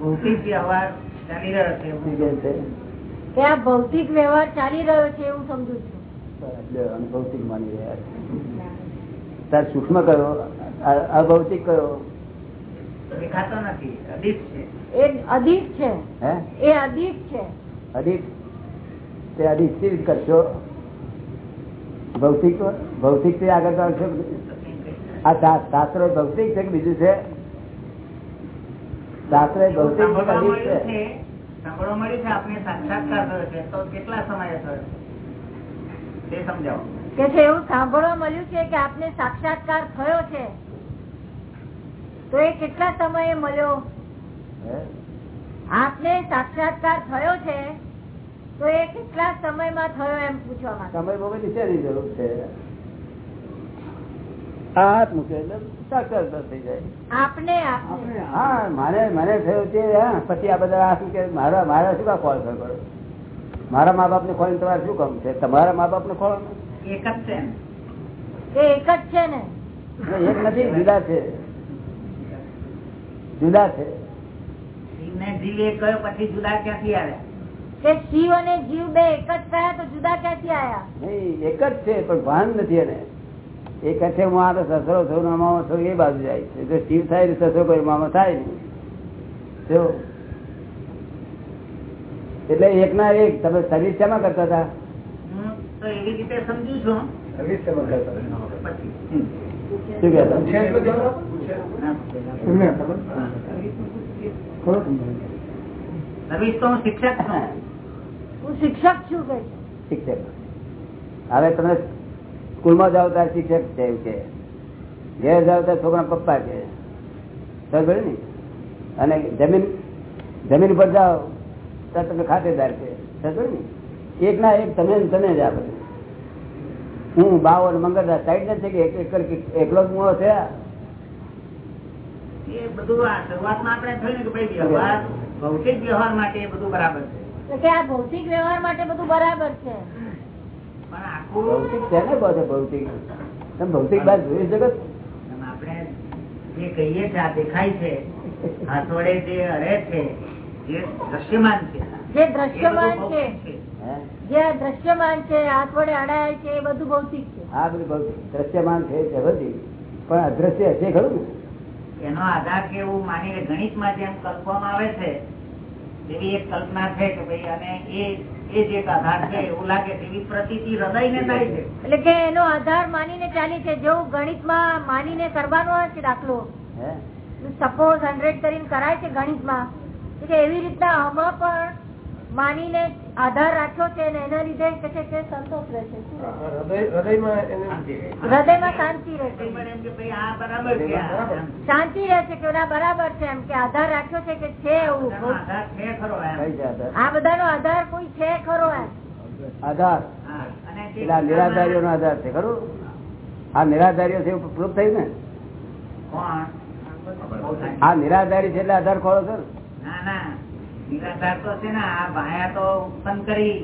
ભૌતિક વ્યવહાર ચાલી રહ્યો છે કે આ ભૌતિક વ્યવહાર ચાલી રહ્યો છે એવું સમજુ છું. ભૌતિક અનુભૌતિક માની રહ્યા છે. તાર સૂક્ષ્મ કયો? અભૌતિક કયો? દેખાતો નથી. અદિત છે. એ અધિક છે. હે? એ અધિક છે. અધિક તે અધિક કેવી રીતે કરશો. ભૌતિક ભૌતિકથી આગળ આ શાસ્ત્ર ભૌતિક છે કે બીજું છે? શાસ્ત્ર ભૌતિક છે સાંભળવા અધિક મળ્યું છે. આપણે સાંભળવા મળ્યું છે. સાક્ષાત્કાર થયો છે. તો કેટલા સમય થયો તે સમજાવો. કે છે એવું સાંભળવા મળ્યું છે કે આપને સાક્ષાત્કાર થયો છે. તો એ કેટલા સમયે મળ્યો? આપને સાક્ષાત્કાર થયો છે તો એ કેટલા સમયમાં થયો એમ પૂછવા સમય બહુ જરૂર છે હાથ મૂકે એટલે સાક્ષાત્કાર થઈ જાય. આપને આપને. હા મારે મને થયું છે પછી આ બધા આ શું કે મારા મારા શું કોલ ખોળ મારા મા બાપ ને ખોળ તમારે શું કામ છે? તમારા મા બાપ ને ખોળ એક જ છે એ એક જ છે ને? એક નથી જુદા છે. જુદા છે. જીવ એક ગયો પછી જુદા ક્યાંથી આવ્યા? શિવ અને જીવ બે એક જ થયા તો જુદા ક્યાંથી આયા એક જ છે પણ ભાન નથી એને. એ કહે છે હું આ તો સસરો છું ને મામા છું એ બાજુ જાય છે. જો શિવ થાય ને સસરો કોઈ મામા થાય નહીં. જો. એટલે એક ના એક તમે સર્વિસ શેમાં કરતા હતા? તો એવી રીતે સમજુ છું. પછી શું કહેતા સર્વિસ તો હું શિક્ષક છું. હું શિક્ષક છું કે છે. શિક્ષક. હવે તમે સ્કૂલમાં જાઓ ત્યારે શિક્ષક છે એવું કે. ઘેર જાઓ ત્યારે છોકરા પપ્પા છે. સમજ ને? અને જમીન જમીન પર જાઓ ત્યારે તમે ખાતેદાર છે. સમજ ને? એક ના એક તમે તમે જ આ બધું હું બાવ અને મંગળદાસ સાઈડ નથી કે એક એક એકલો જ મૂળો છે એ બધું શરૂઆતમાં આપણે થયું ને કે ભાઈ વ્યવહાર ભૌતિક વ્યવહાર માટે બધું બરાબર છે. કે આ ભૌતિક વ્યવહાર માટે બધું બરાબર છે. પણ આખું ભૌતિક છે ને ભૌતિક. તમે ભૌતિક બાદ જોઈ આપણે જે કહીએ છીએ આ દેખાય છે હાથ જે હરે છે જે દ્રશ્યમાન છે. જે એ દ્રશ્યમાન છે. જે દ્રશ્યમાન છે હાથ વડે અડાય છે એ બધું ભૌતિક છે. આ બધું ભૌતિક. દ્રશ્યમાન છે તે બધી. પણ અદ્રશ્ય છે ખરું ને? એનો આધાર કેવું માનીને ગણિતમાં જેમ કલ્પવામાં આવે છે એવી એક કલ્પના છે કે ભાઈ અને એ એ જ આધાર છે એવું લાગે તેવી પ્રતીતિ હૃદયને થાય છે. એટલે કે એનો આધાર માનીને ચાલી છે. જેવું ગણિતમાં માનીને કરવાનો હોય છે દાખલો હે? સપોઝ હંડ્રેડ કરીને કરાય છે ગણિતમાં એટલે એવી રીતના આમાં પણ માનીને આધાર રાખ્યો છે એના લીધે કે છે કે સંતોષ રહે છે. શું રહે? હૃદયમાં શાંતિ રહેશે કે ભાઈ આ બરાબર છે આ. એમ. શાંતિ. રહેશે કે ઓલા બરાબર છે એમ કે આધાર રાખ્યો છે કે છે એવું? આ બધાનો આધાર કોઈ છે ખરો એમ. આધાર. હા. અને જે એટલે આ નિરાધારીઓ નો આધાર છે ખરું? આ નિરાધારીઓ છે પ્રૂફ થયું ને? આ નિરાધારી છે એટલે આધાર ખોળો સર ના ના. ના તો છે ને આ માયા તો ઉત્પન્ન કરી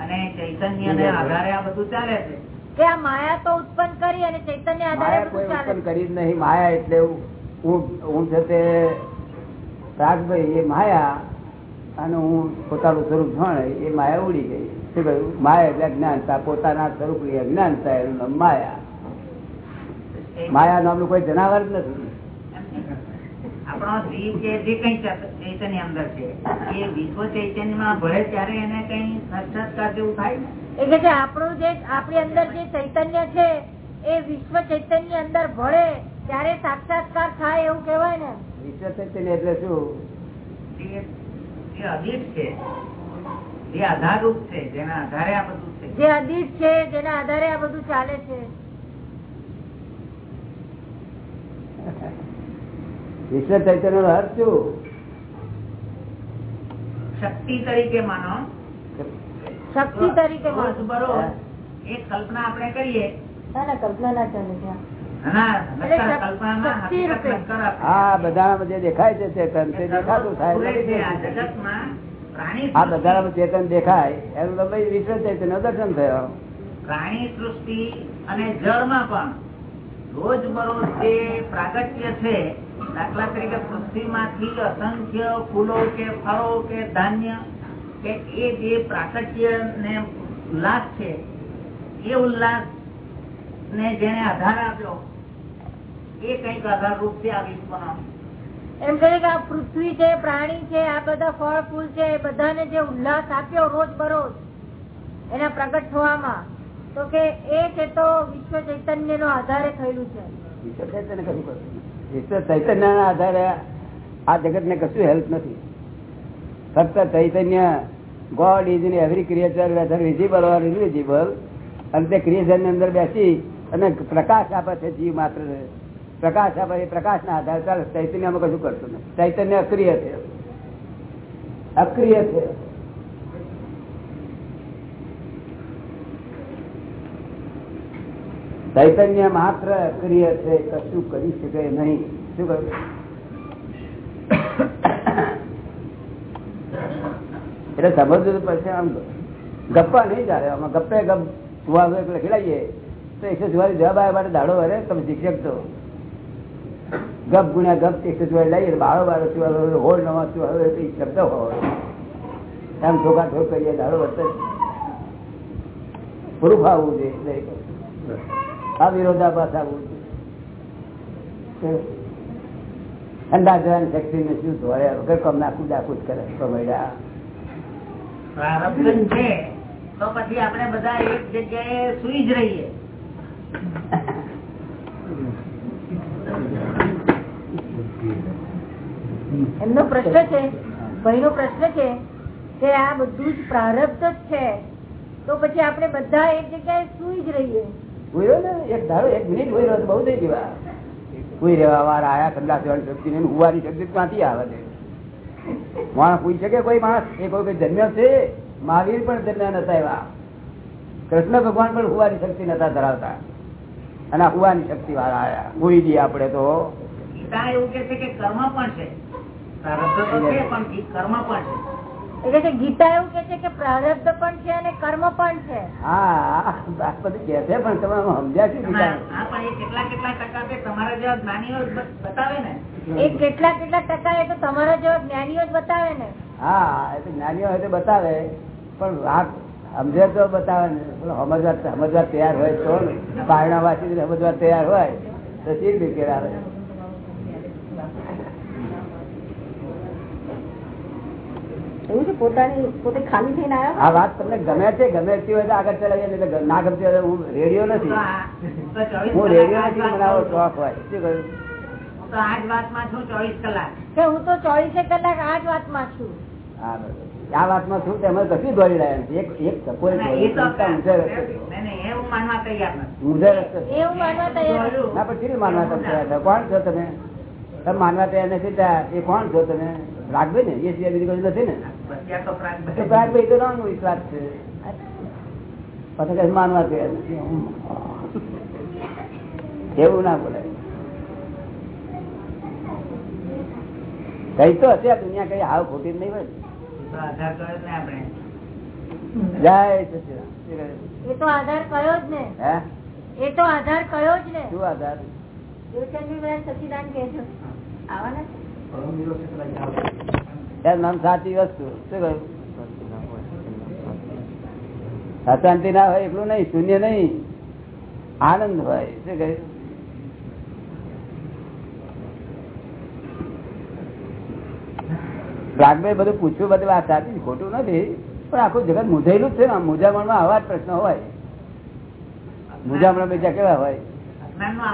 અને ચૈતન્ય ને આધારે આ બધું ચાલે છે. કે આ માયા તો ઉત્પન્ન કરી અને ચૈતન્ય આધારે બધું ચાલે ઉત્પન્ન કરી નહીં. માયા એટલે હું હું છે તે રાગભાઈ એ માયા અને હું પોતાનું સ્વરૂપ જાણે એ માયા ઉડી ગઈ. શું કહ્યું? માયા એટલે અજ્ઞાનતા પોતાના સ્વરૂપ અજ્ઞાનતા એનું નામ માયા. માયા નામનું કોઈ જનાવર જ નથી. આપણો જીવ છે જે કઈ ચૈતન્ય અંદર છે એ વિશ્વ ચૈતન્યમાં ભળે ત્યારે એને કઈ સાક્ષાત્કાર જેવું થાય ને. એટલે કે આપણું જે આપણી અંદર જે ચૈતન્ય છે એ વિશ્વ ચૈતન્ય અંદર ભળે ત્યારે સાક્ષાત્કાર થાય એવું કેવાય ને. વિશ્વ ચૈતન્ય એટલે શું? જે જે અદીત છે. જે આધારરૂપ છે જેના આધારે આ બધું છે. જે અદીપ છે જેના આધારે આ બધું ચાલે છે. વિશ્વ ચૈતન્ય નો અર્થ શું? શક્તિ તરીકે માનો. શક્તિ તરીકે એક કલ્પના આપણે કરીએ. કલ્પના ના ચાલે જે દેખાય છે ચેતન. તે દેખાતું થાય આ. પ્રાણી આ બધામાં ચેતન દેખાય. એનું તો વિશ્વ ચૈતન્ય દર્શન થયો. પ્રાણી સૃષ્ટિ અને જળમાં પણ રોજ બરોજ જે પ્રાગટ્ય છે દાખલા તરીકે પૃથ્વીમાંથી અસંખ્ય ફૂલો કે ફળો કે ધાન્ય કે એ જે પ્રાકટ્ય ને ઉલ્લાસ છે એ ઉલ્લાસ ને જેને આધાર આપ્યો એ કંઈક આધાર રૂપ છે આ વિશ્વનો. એમ કહે કે આ પૃથ્વી છે પ્રાણી છે આ બધા ફળ ફૂલ છે એ બધાને જે ઉલ્લાસ આપ્યો રોજ બરોજ એના પ્રગટ થવામાં તો કે એ છે તો વિશ્વ ચૈતન્ય નો આધારે થયેલું છે. વિશ્વ ચૈતન્ય ચૈતન્ય ના આધારે આ જગત ને કશું હેલ્પ નથી. ફક્ત ચૈતન્ય God is in every creature whether visible or invisible અને તે ક્રિએશનની અંદર બેસી અને પ્રકાશ આપે છે જીવ માત્ર. પ્રકાશ આપે એ પ્રકાશ ના આધારે ચાલે ચૈતન્યમાં કશું કરતું નથી. ચૈતન્ય અક્રિય છે. અક્રિય છે. ચૈતન્ય માત્ર અક્રિય છે, કશું કરી શકે નહીં. શું કહ્યું? એટલે સમજવું પછી આમ ગપ્પા નહીં ચાલે. આમાં ગપ્પે ગપ સુવાસો એટલે ખેલાઈએ. તો એકસો ચુવાળી જવાબ આવ્યા માટે દાડો વરે તમે શિક્ષક તો ગપ ગુણ્યા ગપ એકસો ચુવાળી લઈએ બારો બારો ચુવાલો હોળ નવા ચુવાલો એ શબ્દ હોય. આમ ઠોકા ઠોક કરીએ, દાડો વર્તે. પ્રૂફ આવવું જોઈએ દરેક. આ વિરોધાભાસ આવું ઠંડા જવાની શક્તિ ને શું ધોળે વગર કમ નાખું દાખું કરે કમૈડા. છે તો પછી આપણે બધા એક જગ્યાએ સુઈ જ રહીએ. એમનો પ્રશ્ન છે ભાઈનો પ્રશ્ન છે કે આ બધું જ પ્રારબ્ધ જ છે તો પછી આપણે બધા એક જગ્યાએ સુઈ જ રહીએ. ભૂઈ રહેવા વાળા આયા ઠંડા સેવાની શક્તિ ને ક્યાંથી આવે છે? માણસ પૂછી શકે કોઈ માણસ, એ કોઈ કોઈ જન્મ્યો છે? મહાવીર પણ જન્મ્યા નતા એવા કૃષ્ણ ભગવાન પણ હુવાની શક્તિ નતા ધરાવતા. અને હુવાની શક્તિ વાળા આયા. ભૂઈ દઈએ આપણે તો એવું કે છે કે કર્મ પણ છે. કર્મ પણ છે. એટલે કે ગીતા એવું કે છે કે પ્રારબ્ધ પણ છે અને કર્મ પણ છે. હા બધું કે છે પણ તમે સમજ્યા એ કેટલા કેટલા ટકા તમારા જેવા જ્ઞાનીઓ બતાવે ને? એ કેટલા કેટલા ટકા એ તો તમારા જેવા જ્ઞાનીઓ જ બતાવે ને. હા એ તો જ્ઞાનીઓ હોય તો બતાવે પણ વાત સમજે તો બતાવે ને. સમજવા સમજવા તૈયાર હોય તો પારણા વાંચી સમજવા તૈયાર હોય તો શી રીતે એવું છે? પોતાની પોતે ખાલી થઈને આવ્યા આ વાત તમને ગમે છે? ગમે તે હોય આગળ ચલાવીએ નહીં ના ગમતી હોય હું રેડિયો નથી. આ- તો ચોવીસ હું રેડિયો જ નથી મને આવો શોખ હોય. શું કહ્યું? હું તો આ જ વાતમાં છું ચોવીસ કલાક. કે હું તો ચોવીસે કલાક આ વાતમાં છું. હા બરોબર. આ વાતમાં શું? તેમાં કશું દોડી રહ્યા નથી. એક એક ટકોરે ઊંધા રસ્તે. ના પણ કેવી માનવા તમે કોણ છો તમે? તમે માનવા તૈયાર નથી એ કોણ છો તમે? રાગભાઈ ને? એ સિવાય બીજું કશું નથી ને? તો વિશ્વાસ છે. પછી કઈ માનવા તૈયાર નથી. એવું ના બોલાય. કઈ તો હશે દુનિયા કઈ આવ ખોટી નહીં હોય જય એ તો આધાર કયો જ ને. હે? એ તો આધાર કયો જ ને. શું આધાર? સચિદાન કે છે? નામ સાચી વસ્તુ. શું કહ્યું? અશાંતિ ના હોય એટલું નહીં શૂન્ય નહીં. આનંદ હોય. શું કહ્યું? રાગભાઈ બધું પૂછ્યું બધું આ સાચી ખોટું નથી. પણ આખું જગત મૂંઝાયેલું જ છે ને મૂંઝામણમાં આવા જ પ્રશ્ન હોય. મૂંઝામણ બીજા કેવા હોય?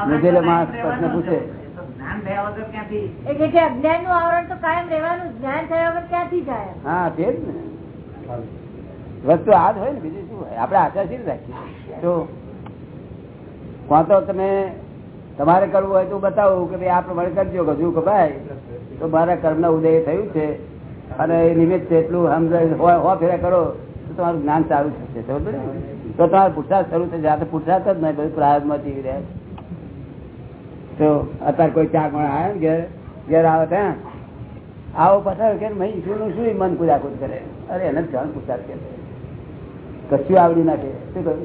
મુજેલો માણસ પ્રશ્ન પૂછે. રહેવાનું છે. જ્ઞાન થયા વગર ક્યાંથી? એ કે છે અજ્ઞાનનું આવરણ તો કાયમ રહેવાનું જ્ઞાન થયા વગર ક્યાંથી જાય? હા તે જ ને. વસ્તુ આ જ હોય ને બીજું શું હોય? આપણે આશા રાખીએ? તો કાં તો તમે તમારે કરવું હોય તો બતાવું કે ભાઈ આ પ્રમાણે કરજો હજુ ભાઈ? તો મારા કર્મના ઉદય થયું છે અને એ નિમિત્ત છે એટલું સમજાય હો હો ફેરા કરો તો તમારું જ્ઞાન સારું થશે તો તમારે પુરસાદ શરૂ થશે આ તો પુરસાદ જ નહીં બધું પ્રારંભમાં જીવી રહ્યા છે. તો અત્યારે કોઈ ચા માણસ આવે ને ઘેર ઘેર આવે ત્યાં આવો પસાર કે મહી શું શું મન કુદાકુદ કરે. અરે એને જાણ પૂછાત કે કશું આવડી નાખે શું કહ્યું?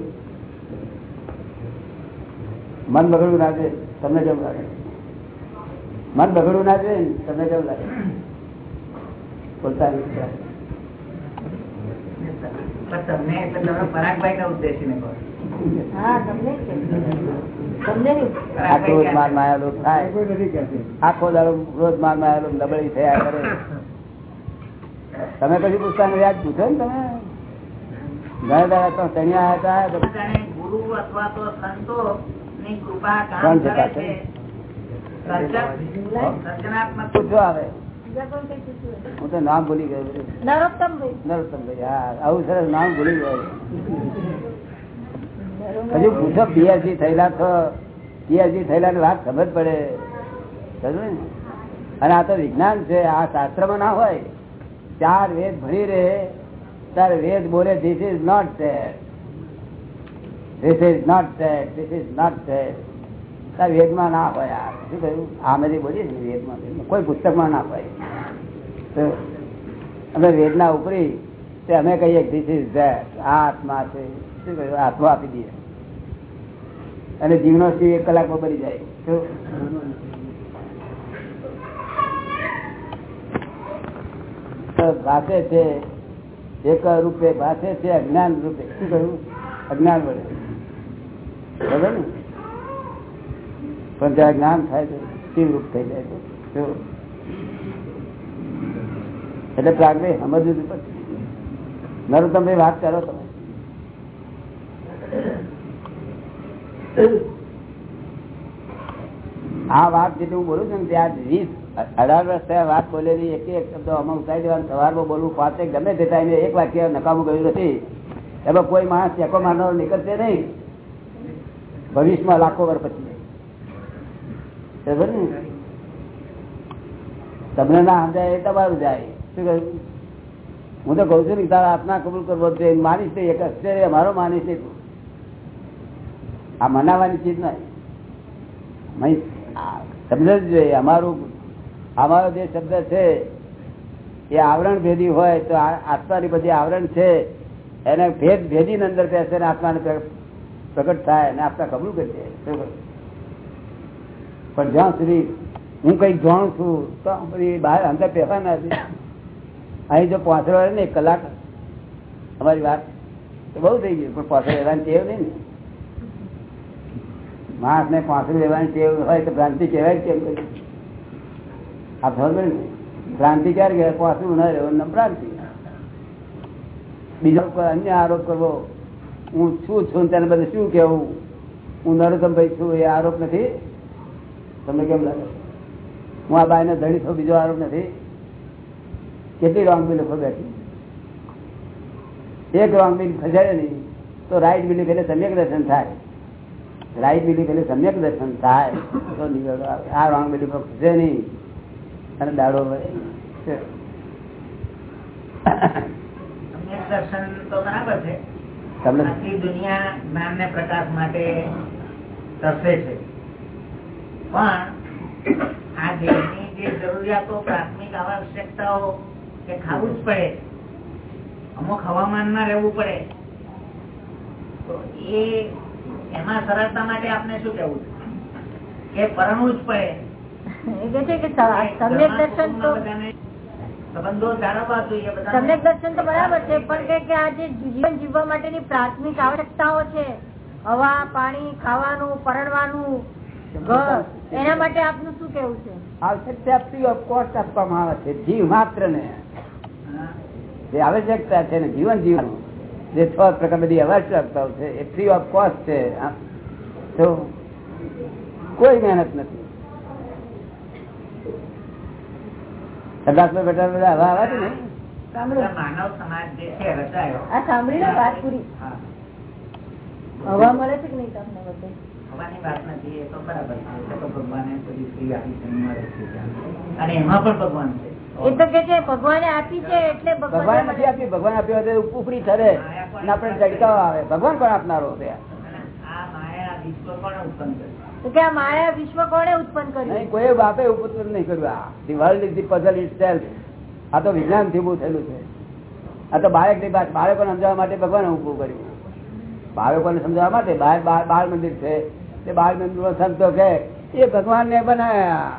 મન બગડવું ના જોઈએ તમને કેવું લાગે? મન બગડવું નાખે ને તમને કેવું લાગે? બોલતા તમને એટલે તમે પરાગભાઈ ને હા તમને. તમને નહીં. આખો રોજ માર માયા લોક થાય. આખો દાડો રોજ માર માયા લોક નબળી થયા કરે. તમે પછી પૂછતા નથી આજ પૂછો ને તમે? ઘણા દાડા તો તણિયા હતા ગુરુ અથવા તો સંતો ની કૃપા કામ કરે છે? પૂછો આવે બીજા કોઈ કઈ પૂછ્યું હોય? હું તો નામ ભૂલી ગયો. નરોત્તમભાઈ. નરોત્તમભાઈ હા. આવું સરસ નામ ભૂલી ગયો. હજુ પૂછો પીએચડી થયેલા તો પીએચડી થયેલા વાત ખબર પડે? અને આ તો વિજ્ઞાન છે, આ શાસ્ત્રમાં ના હોય. ચાર વેદ ભણી રહે તાર વેદ બોલે this is not set this is not set this is not set તાર વેદમાં ના હોય આ. શું કહ્યું? આમેથી બોલીએ ને વેદમાં. કોઈ પુસ્તકમાં ના હોય. તો અમે વેદના ઉપરી, તે અમે કહીએ ધીસ ઇઝ ધેટ આ આત્મા છે. શું કહ્યું? આત્મા આપી દઈએ. અને જીવનો સિંહ એક કલાકમાં બની જાય. ભાષે છે, એક રૂપે ભાષે છે, અજ્ઞાન રૂપે. શું કહ્યું? અજ્ઞાન વડે. બરાબર ને? પણ ત્યાં જ્ઞાન થાય છે શિવરૂપ થઈ જાય છે. એટલે પ્રાગભાઈ સમજવું પડશે. નરોત્તમભાઈ વાત કરો તમે. આ વાત હું બોલું છું ને ત્યાં વીસ અઢાર વર્ષ વાત બોલેલી, એક એક શબ્દ આમાં ઉતારી દેવાનું સવારમાં બોલવું પાંચે ગમે તે ટાઈમે એક વાક્ય નકામું ગયું નથી. એમાં કોઈ માણસ ચેકો મારનારો નીકળશે નહીં. ભવિષ્યમાં લાખો વર્ષ પછી. તમને ના સમજાય એ તમારું જાય. શું કહ્યું? હું તો કઉ છું ને તારા આત્મા કબૂલ કરવો છે માનીશ નહીં, એક અક્ષરે અમારો માનીશ નહીં. આ મનાવાની ચીજ નહીં. સમજ જોઈએ, અમારું, અમારો જે શબ્દ છે, એ આવરણ ભેદી હોય તો આત્માની બધી આવરણ છે, એને ભેદ ભેદી ને અંદર બેસે ને આત્માને પ્રગટ થાય અને આત્મા કબૂલ કરી દે. શું પણ જ્યાં સુધી હું કંઈક જાણું છું, તો બધી બહાર અંદર પહેવા નથી અહીં જો પહોંચરો ને એક કલાક, અમારી વાત બહુ થઈ ગયું પણ પાછળ રહેવાની ટેવ નહીં ને. માણસ ને પાંચરું લેવાની ટેવ હોય તો ભ્રાંતિ કહેવાય કેમ આ ખબર ભ્રાંતિ ક્યારે કહેવાય? પાછું ન રહેવાનું ભ્રાંતિ. બીજો અન્ય આરોપ કરવો, હું શું છું તેને બધું શું કેવું હું નરોત્તમ ભાઈ છું, એ આરોપ નથી? તમને કેમ લાગે? હું આ બાયને ધણી છું, બીજો આરોપ નથી? કેટલી રોંગ બિલ લખો બેઠી? એક રોંગ બિલ ખસેડે નહીં, તો રાઈટ બિલીફ એટલે સમ્યક દર્શન થાય. રાઈટ બિલીફ એટલે સમ્યક દર્શન થાય તો આ રોંગ બિલીફ ખસે નહીં. અને દાડો. છે. છે. છે ખાવું જ પડે. અમુક હવામાનમાં રહેવું પડે. તો એ એમાં સરળતા માટે આપને શું કેવું કે પરણવું જ પડે. એ કે છે કે સ- સમ્યક દર્શન તો બધાને સંબંધો જાળવવા જોઈએ બધાને. સમ્યક દર્શન તો બરાબર છે પણ કે કે આ જે જીવન જીવવા માટેની પ્રાથમિક આવશ્યકતાઓ છે હવા પાણી ખાવાનું પરણવાનું ઘર એના માટે આપનું શું કેવું છે? આવશ્યકતા ફ્રી ઓફ કોસ્ટ આપવામાં આવે છે જીવ માત્ર ને જે આવશ્યકતા છે ને જીવન જીવવાનું. જે છ પ્રકાર બધી આવશ્યકતાઓ છે એ ફ્રી ઓફ કોસ્ટ છે. તો કોઈ મહેનત નથી. બધા હવા આવે છે ને? બધા માનવ સમાજ જે છે રચાયો. આ સાંભળી લો વાત પૂરી. હા. હવા મળે છે કે નહીં તમને બધે? વાત નથી એ તો બરાબર છે. તો ભગવાને બધી ફ્રી આપી છે મળે છે ત્યાં. અને એમાં પણ ભગવાન છે. ભગવાને આપી છે એટલે ભગવાન ભગવાન નથી આપી ભગવાન આપ્યો ઉપરી ઠરે અને આપણે ચડકાવ આવે. ભગવાન પણ આપનારો છે? આ માયા વિશ્વ પણ ઉત્પન્ન તો કે આ માયા વિશ્વ કોણે ઉત્પન્ન કર્યું કોઈ બાપે ઉપત્ર નહીં કર્યું. The world is the puzzle itself આ તો વિજ્ઞાનથી ઉભું થયેલું છે. આ તો બાળકની વાત બાળકોને સમજાવવા માટે ભગવાન ઉભું કર્યું. બાળકોને સમજાવવા માટે બાર બાળ મંદિર છે. તે બાળ મંદિર નો સંતો કે એ ભગવાન ને બનાયા.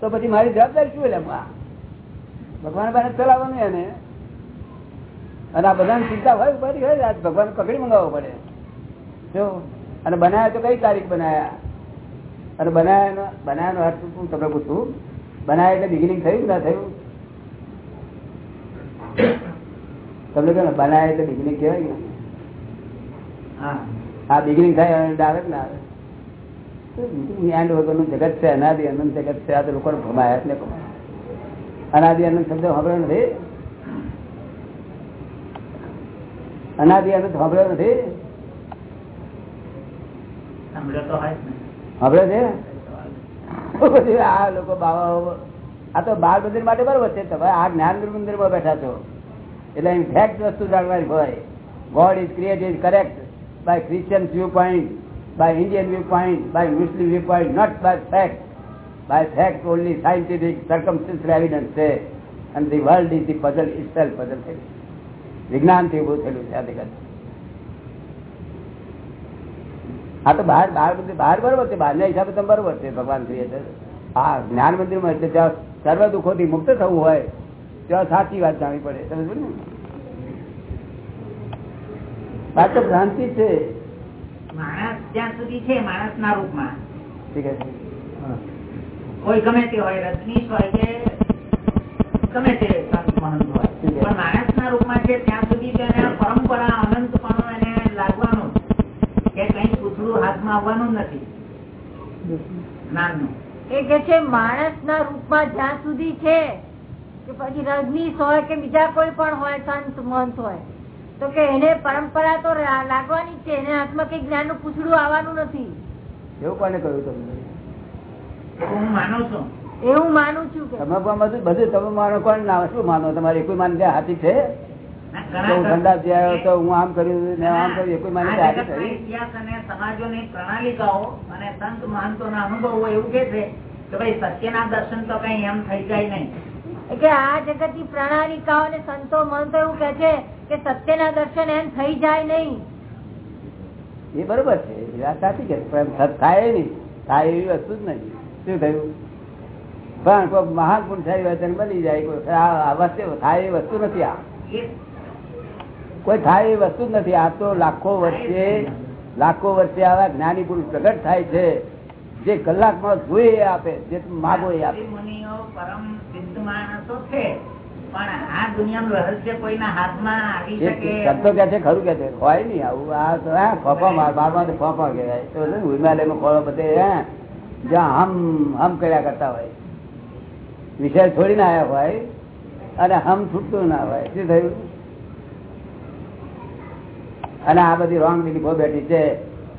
તો પછી મારી જવાબદારી શું એટલે? ભગવાન બાને ચલાવવાનું એને. અને આ બધાની ચિંતા હોય બધી હોય આજ ભગવાન પકડી મંગાવવો પડે. જો અને બનાવ્યા તો કઈ તારીખ બનાવ્યા અને બનાવ્યા બનાવ્યાનો અર્થ હું તમને પૂછું? બનાવ્યા એટલે બિગિનિંગ થયું ના થયું? તમને કહો ને બનાવ્યા એટલે બિગિનિંગ કહેવાય ને? હા. આ બિગિનિંગ થાય કે ના આવે? એન્ડ વગરનું જગત છે અનાદિ અનંત જગત છે આ તો લોકોને ભમાયા એટલે કહું. અનાદિ અનંત શબ્દ સાંભળ્યો નથી? અનાદિ અનંત સાંભળ્યો નથી? સાંભળ્યો છે? આ લોકો બાવા આ તો બાળ મંદિર માટે બરોબર છે. તમે આ જ્ઞાન મંદિરમાં બેઠા છો. એટલે અહીં ફેક્ટ વસ્તુ જાણવાની હોય. God is created correct by Christian viewpoint by Indian viewpoint by Muslim viewpoint not by fact by fact only scientific circumstantial evidence છે અને the world is the puzzle it puzzle થયેલું વિજ્ઞાનથી ઉભું થયેલું છે આ જગત. હા તો બહાર બહાર બધું બહાર બરોબર છે બહારના હિસાબે તમે બરોબર છે ભગવાન શ્રી આ જ્ઞાન મંદિરમાં એટલે ત્યાં સર્વ દુઃખોથી મુક્ત થવું હોય ત્યાં સાચી વાત જાણવી પડે. સમજ શું ને? બાદ તો ભ્રાંતિ છે. માણસ જ્યાં સુધી છે માણસના રૂપમાં. ઠીક છે. કોઈ ગમે તે હોય રજનીશ હોય કે ગમે તે સંત મહંત હોય. પણ માણસના રૂપમાં છે ત્યાં સુધી તેને પરંપરા અનંતપણું એને લાગવાનું કે કઈ પૂછડું હાથમાં આવવાનું નથી. જ્ઞાનનું એ કે છે માણસ ના રૂપમાં જ્યાં સુધી છે કે પછી રજનીશ હોય કે બીજા કોઈ પણ હોય સંત મહંત હોય તો કે એને પરંપરા તો લાગવાની છે. એને હાથમાં કઈ જ્ઞાનનું પૂછડું આવવાનું નથી. એવું કોને કહ્યું તમને? એવું હું માનું છું. માનું છું કે તમે પણ બધું તમે માનો કોણ ના શું માનો? તમારે કોઈ માની ત્યાં હાથી છે? ના, તો હું ઘણા ઠંડા થયા તો હું આમ કર્યું ને આમ કર્યું એ કોઈ આ ત્યાં હાથી જગતના ખરી? ઇતિહાસ અને સમાજોની પ્રણાલિકાઓ અને સંત મહંતોના અનુભવો એવું કે છે કે ભાઈ સત્યના દર્શન તો કઈ એમ થઈ જાય નહીં. કે આ જગતની પ્રણાલિકાઓ અને સંતો મહંતો એવું કે છે કે સત્યના દર્શન એમ થઈ જાય નહીં. એ બરોબર છે વાત સાચી કે થાય નહીં. થાય એવી વસ્તુ જ નથી શું થયું? પણ કોઈ મહાન પુણસારી વચન બની જાય કોઈ આ આ વસ્તુ થાય એ વસ્તુ નથી આ. કોઈ થાય એ વસ્તુ જ નથી. આ તો લાખો વર્ષે લાખો વર્ષે આવા જ્ઞાની પુરુષ પ્રગટ થાય છે જે કલાકમાં જોઈએ આપે જે માગો એ આપે. પરમ સિદ્ધ માણસો છે શબ્દો કે છે ખરું કે છે. હોય નઈ આવું. આ ફોફા તો ફોફા કહેવાય. હિમાલયમાં ફળો બધે હે? જ્યાં કર્યા કરતા હોય. વિષય છોડીને આવ્યા હોય અને હમ છૂટતું ના હોય. શું થયું? અને આ બધી રોંગ બિલીફો બેઠી છે.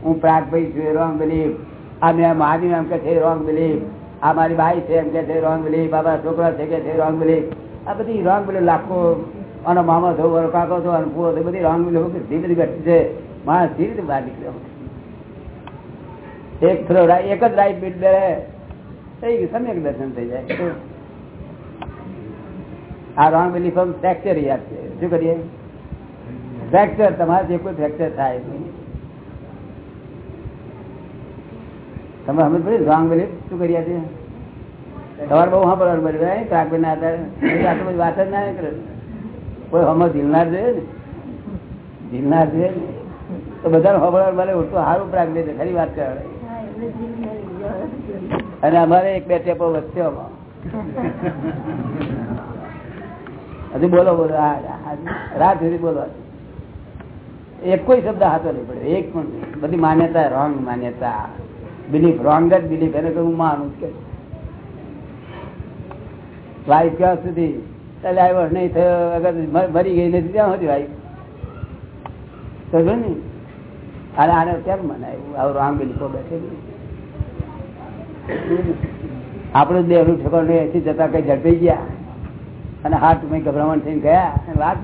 હું પ્રાગ ભાઈ છું રોંગ બિલીફ આ મેં મારી એમ કે છે રોંગ બિલીફ આ મારી ભાઈ છે, એમ કે છે રોંગ બિલીફ બાબા છોકરા છે, કે છે રોંગ બિલીફ આ બધી રોંગ બિલીફ લાખો અને મામા થયો કાકો થયો અને પૂરો થયો બધી રોંગ બિલીફો બધી બધી બેઠી છે. માણસ ધીરે બહાર નીકળ્યો. એક થ્રો એક જ રાઈટ બીટ બે થઈ ગયું, સમ્યક દર્શન થઈ જાય. આ રોંગ બિલીફ ફ્રેક્ચર યાદ છે. શું કરીએ? ફ્રેક્ચર તમારે જે કોઈ ફ્રેક્ચર થાય તમે સમજ પડી? રોંગ બિલીફ શું કરી છે તમારે બહુ સાંભળવાનું પડે ત્રાક ના આધારે. આટલું બધી વાત જ ના કરે કોઈ હમણાં ઝીલનાર જોઈએ ને? ઝીલનાર જોઈએ ને? તો બધાને સાંભળવાનું મળે ઓછું સારું પ્રાગ દે ખરી વાત કરે અને અમારે એક બે ટેપો વચ્ચે હજુ બોલો બોલો રાત સુધી બોલો. એક કોઈ શબ્દ હાથો નહીં પડ્યો એક પણ બધી માન્યતા રોંગ માન્યતા. બિલીફ રોંગ જ બિલીફ એને હું માનું કે વાઈફ ક્યાં સુધી? આવ્યો નહીં થયો. અગર મરી ગઈ નથી, ત્યાં સુધી વાઈફ સમજો ને. આને આને કેમ મનાયું આવું રોંગ બિલીફો બેઠે આપણું દેહનું ઠેકાણું એસી જતા કઈ ઝડપી ગયા? અને હાથ મેં ગભરામણ થઈને ગયા? વાત